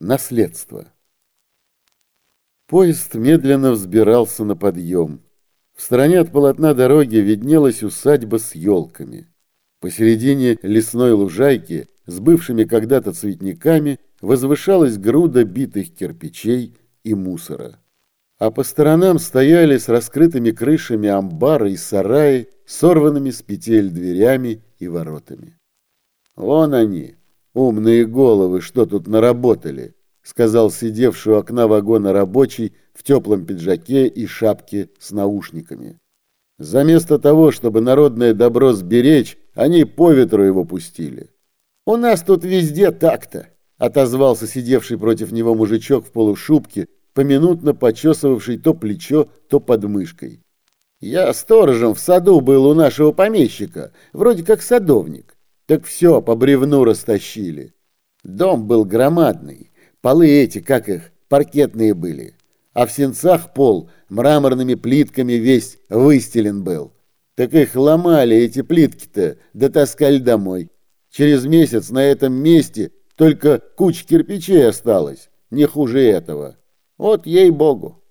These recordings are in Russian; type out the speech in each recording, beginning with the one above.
Наследство. Поезд медленно взбирался на подъем. В стороне от полотна дороги виднелась усадьба с елками. Посередине лесной лужайки с бывшими когда-то цветниками возвышалась груда битых кирпичей и мусора. А по сторонам стояли с раскрытыми крышами амбары и сараи, сорванными с петель дверями и воротами. Вон они, умные головы, что тут наработали, сказал сидевший у окна вагона рабочий в теплом пиджаке и шапке с наушниками. Заместо того, чтобы народное добро сберечь, они по ветру его пустили. «У нас тут везде так-то», — отозвался сидевший против него мужичок в полушубке, поминутно почесывавший то плечо, то подмышкой. «Я сторожем в саду был у нашего помещика, вроде как садовник. Так все по бревну растащили. Дом был громадный, полы эти, как их, паркетные были, а в сенцах пол мраморными плитками весь выстелен был. Так их ломали, эти плитки-то, дотаскали домой. Через месяц на этом месте только куча кирпичей осталось, не хуже этого. Вот ей-богу.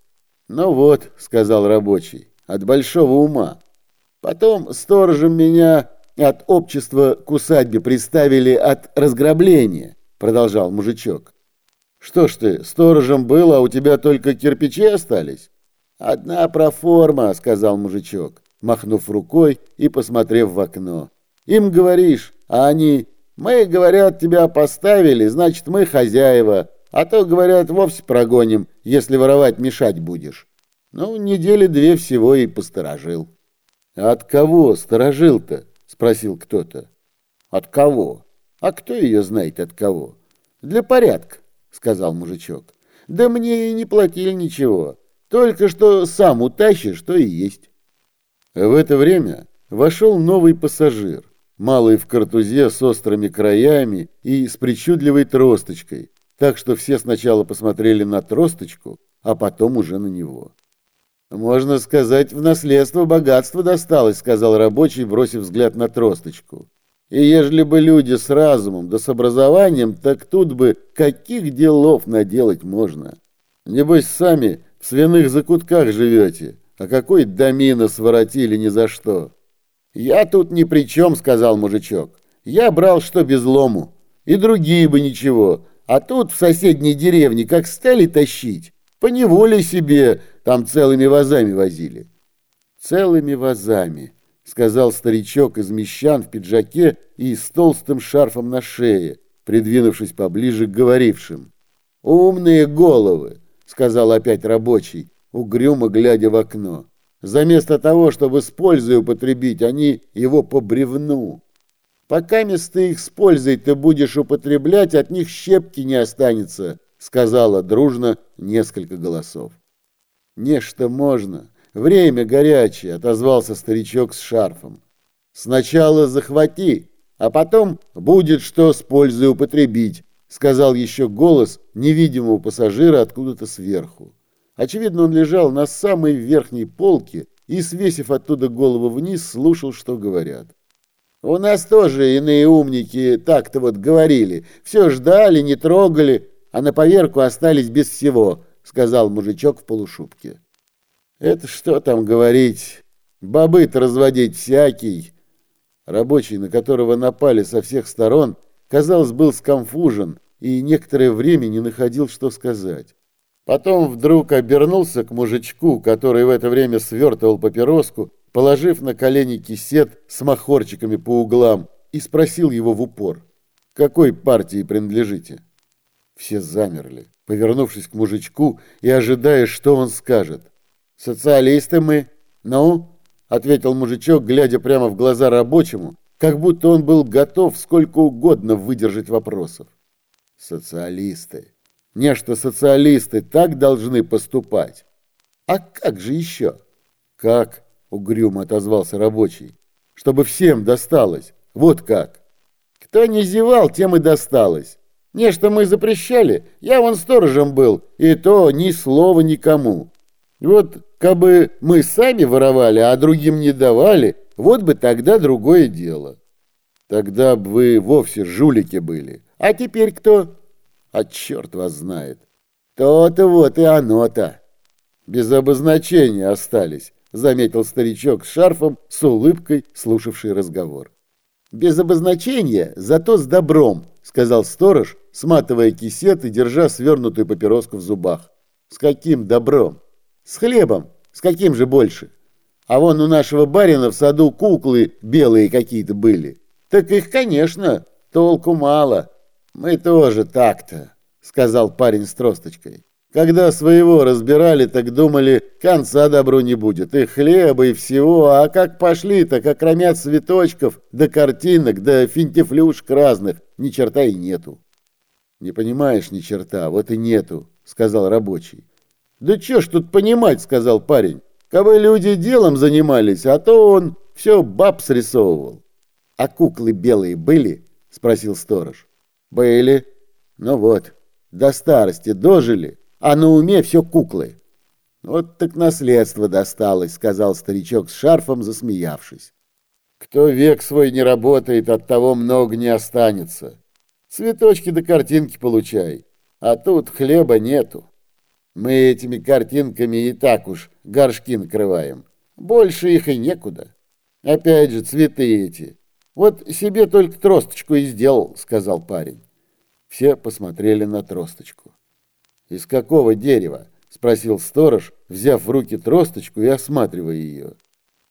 Ну вот, сказал рабочий, от большого ума. Потом сторожем меня от общества к усадьбе приставили от разграбления, продолжал мужичок. Что ж ты, сторожем был, а у тебя только кирпичи остались? Одна проформа, сказал мужичок, махнув рукой и посмотрев в окно. Им говоришь, а они, мы, говорят, тебя поставили, значит, мы хозяева, а то, говорят, вовсе прогоним, если воровать мешать будешь. Ну, недели две всего и посторожил. А от кого сторожил-то? Спросил кто-то. От кого? А кто ее знает от кого? Для порядка, сказал мужичок. Да мне и не платили ничего. Только что сам утащишь, что и есть. В это время вошел новый пассажир, малый в картузе с острыми краями и с причудливой тросточкой, так что все сначала посмотрели на тросточку, а потом уже на него. «Можно сказать, в наследство богатство досталось», — сказал рабочий, бросив взгляд на тросточку. «И ежели бы люди с разумом да с образованием, так тут бы каких делов наделать можно. Небось, сами в свиных закутках живете, а какой домина своротили ни за что». «Я тут ни при чем», — сказал мужичок. «Я брал что без лому, и другие бы ничего, а тут в соседней деревне как стали тащить, поневоле себе там целыми вазами возили. Целыми вазами, сказал старичок из мещан в пиджаке и с толстым шарфом на шее, придвинувшись поближе к говорившим. Умные головы, сказал опять рабочий, угрюмо глядя в окно. Заместо того, чтобы с пользой употребить, они его по бревну. Пока место их с пользой ты будешь употреблять, от них щепки не останется, сказала дружно несколько голосов. Нечто можно. Время горячее, отозвался старичок с шарфом. Сначала захвати, а потом будет что с пользой употребить, сказал еще голос невидимого пассажира откуда-то сверху. Очевидно, он лежал на самой верхней полке и, свесив оттуда голову вниз, слушал, что говорят. У нас тоже иные умники так-то вот говорили. Все ждали, не трогали, а на поверку остались без всего, сказал мужичок в полушубке. Это что там говорить? Бобыт разводить всякий. Рабочий, на которого напали со всех сторон, казалось, был скомфужен и некоторое время не находил, что сказать. Потом вдруг обернулся к мужичку, который в это время свертывал папироску, положив на колени кисет с махорчиками по углам, и спросил его в упор, «Какой партии принадлежите?» Все замерли, повернувшись к мужичку и ожидая, что он скажет. «Социалисты мы». «Ну?» — ответил мужичок, глядя прямо в глаза рабочему, как будто он был готов сколько угодно выдержать вопросов. «Социалисты. Нечто социалисты так должны поступать. А как же еще?» «Как?» угрюмо отозвался рабочий. Чтобы всем досталось. Вот как. Кто не зевал, тем и досталось. Не, что мы запрещали, я вон сторожем был, и то ни слова никому. Вот кабы мы сами воровали, а другим не давали, вот бы тогда другое дело. Тогда бы вы вовсе жулики были. А теперь кто? А черт вас знает. То-то вот и оно-то. Без обозначения остались, заметил старичок с шарфом, с улыбкой, слушавший разговор. Без обозначения, зато с добром, сказал сторож, сматывая кисет и держа свернутую папироску в зубах. С каким добром? С хлебом. С каким же больше? А вон у нашего барина в саду куклы белые какие-то были. Так их, конечно, толку мало. Мы тоже так-то, сказал парень с тросточкой. Когда своего разбирали, так думали, конца добру не будет, и хлеба, и всего, а как пошли, так окромя цветочков, да картинок, да финтифлюшек разных, ни черта и нету. Не понимаешь ни черта, вот и нету, сказал рабочий. Да чё ж тут понимать, сказал парень. Кабы люди делом занимались, а то он все баб срисовывал. А куклы белые были? Спросил сторож. Были. Ну вот, до старости дожили, а на уме все куклы. Вот так наследство досталось, сказал старичок с шарфом, засмеявшись. Кто век свой не работает, от того много не останется. Цветочки да картинки получай, а тут хлеба нету. Мы этими картинками и так уж горшки накрываем. Больше их и некуда. Опять же, цветы эти. Вот себе только тросточку и сделал, сказал парень. Все посмотрели на тросточку. Из какого дерева? Спросил сторож, взяв в руки тросточку и осматривая ее.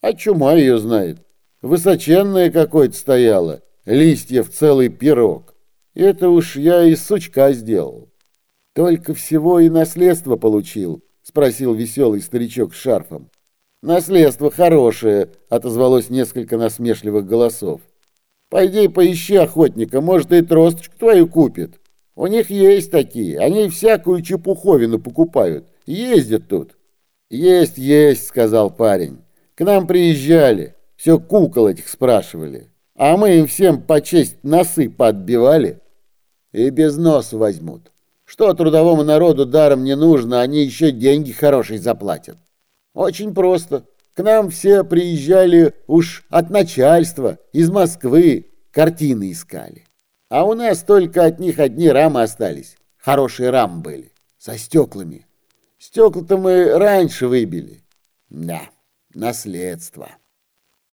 А чума ее знает. Высоченная какой-то стояла, листья в целый пирог. Это уж я из сучка сделал. Только всего и наследство получил, спросил веселый старичок с шарфом. Наследство хорошее, отозвалось несколько насмешливых голосов. Пойди поищи охотника, может, и тросточку твою купит. У них есть такие, они всякую чепуховину покупают, ездят тут. Есть, есть, сказал парень. К нам приезжали, все кукол этих спрашивали. А мы им всем по честь носы подбивали. И без носа возьмут. Что трудовому народу даром не нужно, они еще деньги хорошие заплатят. Очень просто. К нам все приезжали уж от начальства, из Москвы, картины искали. А у нас только от них одни рамы остались. Хорошие рамы были, со стеклами. Стекла-то мы раньше выбили. Да, наследство.